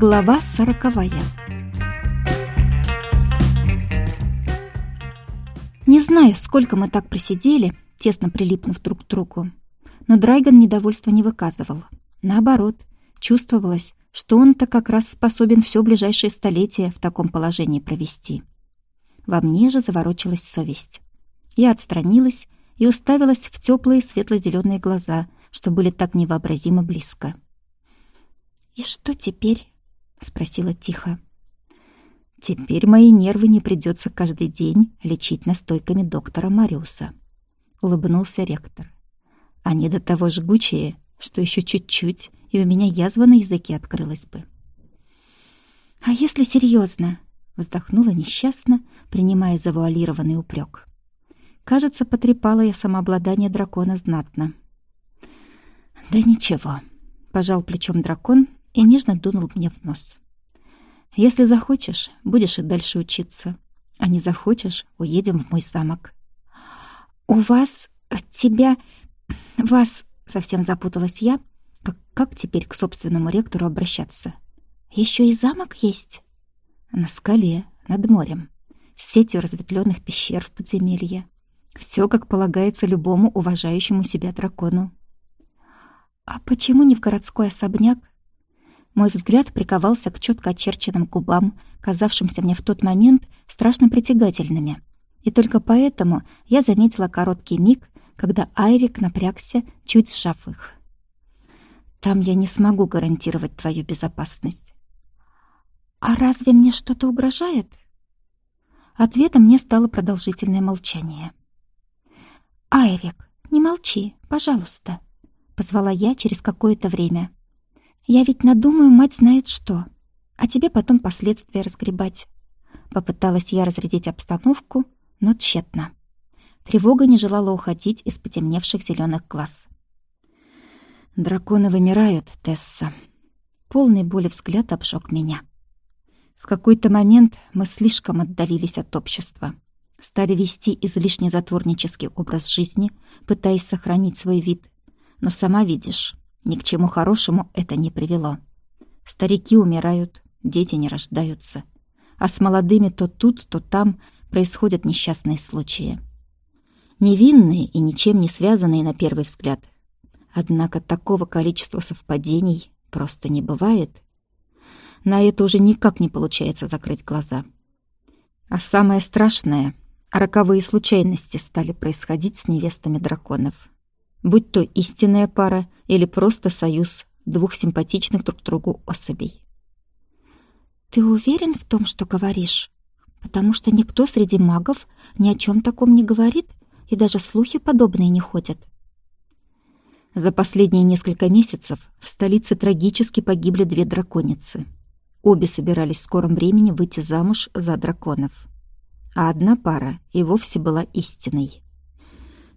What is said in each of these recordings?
Глава сороковая Не знаю, сколько мы так просидели, тесно прилипнув друг к другу. Но Драйган недовольства не выказывал. Наоборот, чувствовалось, что он-то как раз способен все ближайшее столетие в таком положении провести. Во мне же заворочилась совесть. Я отстранилась и уставилась в теплые светло-зеленые глаза, что были так невообразимо близко. «И что теперь?» — спросила тихо. «Теперь мои нервы не придется каждый день лечить настойками доктора Мариуса», — улыбнулся ректор. «Они до того жгучие, что еще чуть-чуть, и у меня язва на языке открылась бы». «А если серьезно? вздохнула несчастно, принимая завуалированный упрек. Кажется, потрепала я самообладание дракона знатно. «Да ничего», — пожал плечом дракон и нежно дунул мне в нос. «Если захочешь, будешь и дальше учиться. А не захочешь, уедем в мой замок». «У вас... тебя... вас...» — совсем запуталась я. Как, как теперь к собственному ректору обращаться? Еще и замок есть?» «На скале, над морем, с сетью разветвленных пещер в подземелье. Все, как полагается любому уважающему себя дракону». «А почему не в городской особняк?» Мой взгляд приковался к четко очерченным губам, казавшимся мне в тот момент страшно притягательными. И только поэтому я заметила короткий миг, когда Айрик напрягся, чуть сжав их. «Там я не смогу гарантировать твою безопасность». «А разве мне что-то угрожает?» Ответом мне стало продолжительное молчание. «Айрик, не молчи, пожалуйста», — позвала я через какое-то время. Я ведь надумаю, мать знает что. А тебе потом последствия разгребать. Попыталась я разрядить обстановку, но тщетно. Тревога не желала уходить из потемневших зеленых глаз. «Драконы вымирают, Тесса». Полный боли взгляд обжег меня. В какой-то момент мы слишком отдалились от общества. Стали вести излишне затворнический образ жизни, пытаясь сохранить свой вид. Но сама видишь, ни к чему хорошему это не привело. Старики умирают, дети не рождаются. А с молодыми то тут, то там происходят несчастные случаи. Невинные и ничем не связанные на первый взгляд. Однако такого количества совпадений просто не бывает. На это уже никак не получается закрыть глаза. А самое страшное — роковые случайности стали происходить с невестами драконов будь то истинная пара или просто союз двух симпатичных друг другу особей. «Ты уверен в том, что говоришь? Потому что никто среди магов ни о чем таком не говорит, и даже слухи подобные не ходят». За последние несколько месяцев в столице трагически погибли две драконицы. Обе собирались в скором времени выйти замуж за драконов. А одна пара и вовсе была истиной.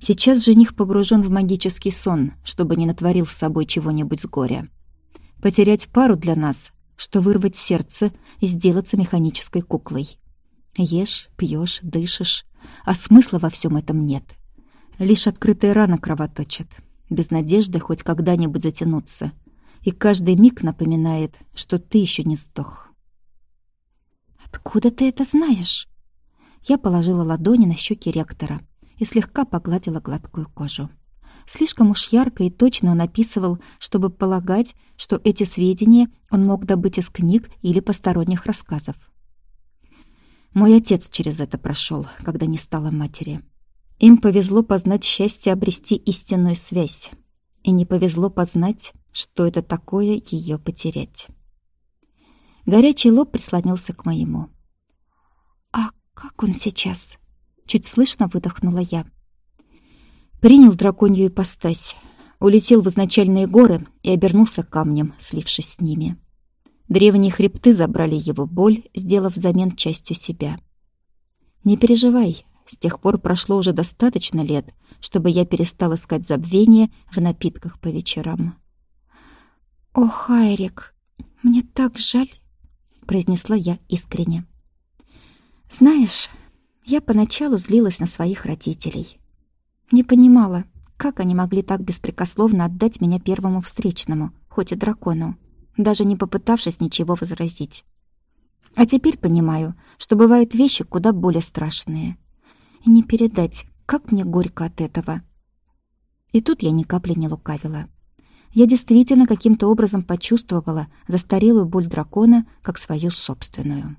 Сейчас жених погружен в магический сон, чтобы не натворил с собой чего-нибудь с горя. Потерять пару для нас, что вырвать сердце и сделаться механической куклой. Ешь, пьешь, дышишь, а смысла во всем этом нет. Лишь открытая рана кровоточит, без надежды хоть когда-нибудь затянуться. И каждый миг напоминает, что ты еще не сдох. «Откуда ты это знаешь?» Я положила ладони на щеки ректора — и слегка погладила гладкую кожу. Слишком уж ярко и точно он описывал, чтобы полагать, что эти сведения он мог добыть из книг или посторонних рассказов. Мой отец через это прошел, когда не стало матери. Им повезло познать счастье обрести истинную связь, и не повезло познать, что это такое ее потерять. Горячий лоб прислонился к моему. «А как он сейчас?» Чуть слышно выдохнула я. Принял драконью ипостась, улетел в изначальные горы и обернулся камнем, слившись с ними. Древние хребты забрали его боль, сделав взамен частью себя. «Не переживай, с тех пор прошло уже достаточно лет, чтобы я перестал искать забвение в напитках по вечерам». «О, Хайрик, мне так жаль», — произнесла я искренне. «Знаешь, я поначалу злилась на своих родителей. Не понимала, как они могли так беспрекословно отдать меня первому встречному, хоть и дракону. даже не попытавшись ничего возразить. А теперь понимаю, что бывают вещи куда более страшные. И не передать, как мне горько от этого. И тут я ни капли не лукавила. Я действительно каким-то образом почувствовала застарелую боль дракона как свою собственную.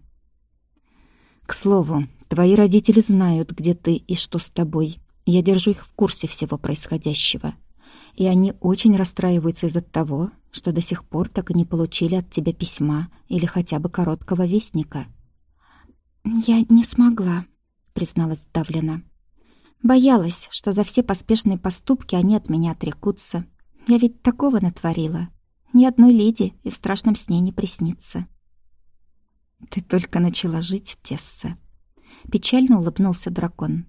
«К слову, твои родители знают, где ты и что с тобой. Я держу их в курсе всего происходящего. И они очень расстраиваются из-за того, что до сих пор так и не получили от тебя письма или хотя бы короткого вестника». «Я не смогла», — призналась Давлена. «Боялась, что за все поспешные поступки они от меня отрекутся. Я ведь такого натворила. Ни одной леди и в страшном сне не приснится». «Ты только начала жить, Тесса». Печально улыбнулся дракон.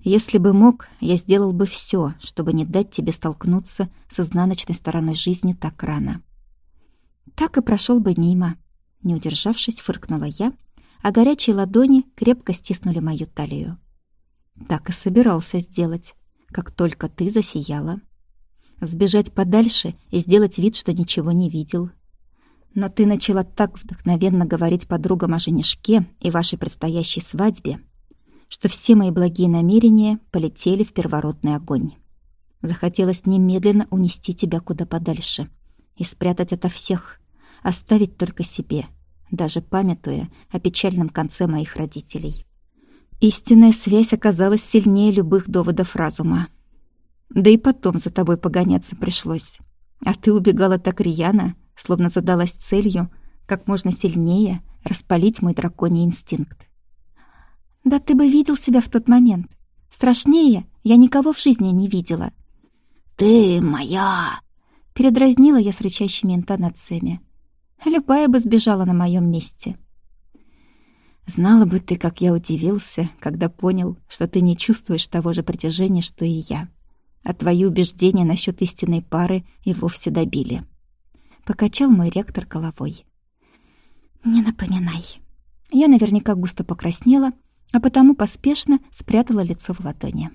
«Если бы мог, я сделал бы все, чтобы не дать тебе столкнуться с изнаночной стороной жизни так рано». «Так и прошел бы мимо», — не удержавшись, фыркнула я, а горячие ладони крепко стиснули мою талию. «Так и собирался сделать, как только ты засияла. Сбежать подальше и сделать вид, что ничего не видел, но ты начала так вдохновенно говорить подругам о женишке и вашей предстоящей свадьбе, что все мои благие намерения полетели в первородный огонь. Захотелось немедленно унести тебя куда подальше и спрятать ото всех, оставить только себе, даже памятуя о печальном конце моих родителей. Истинная связь оказалась сильнее любых доводов разума. Да и потом за тобой погоняться пришлось. А ты убегала так рьяно, словно задалась целью как можно сильнее распалить мой драконий инстинкт. «Да ты бы видел себя в тот момент. Страшнее я никого в жизни не видела». «Ты моя!» — передразнила я с рычащими интонациями. Любая бы сбежала на моем месте. Знала бы ты, как я удивился, когда понял, что ты не чувствуешь того же притяжения, что и я. А твои убеждения насчет истинной пары и вовсе добили. Покачал мой ректор головой. «Не напоминай». Я наверняка густо покраснела, а потому поспешно спрятала лицо в ладони.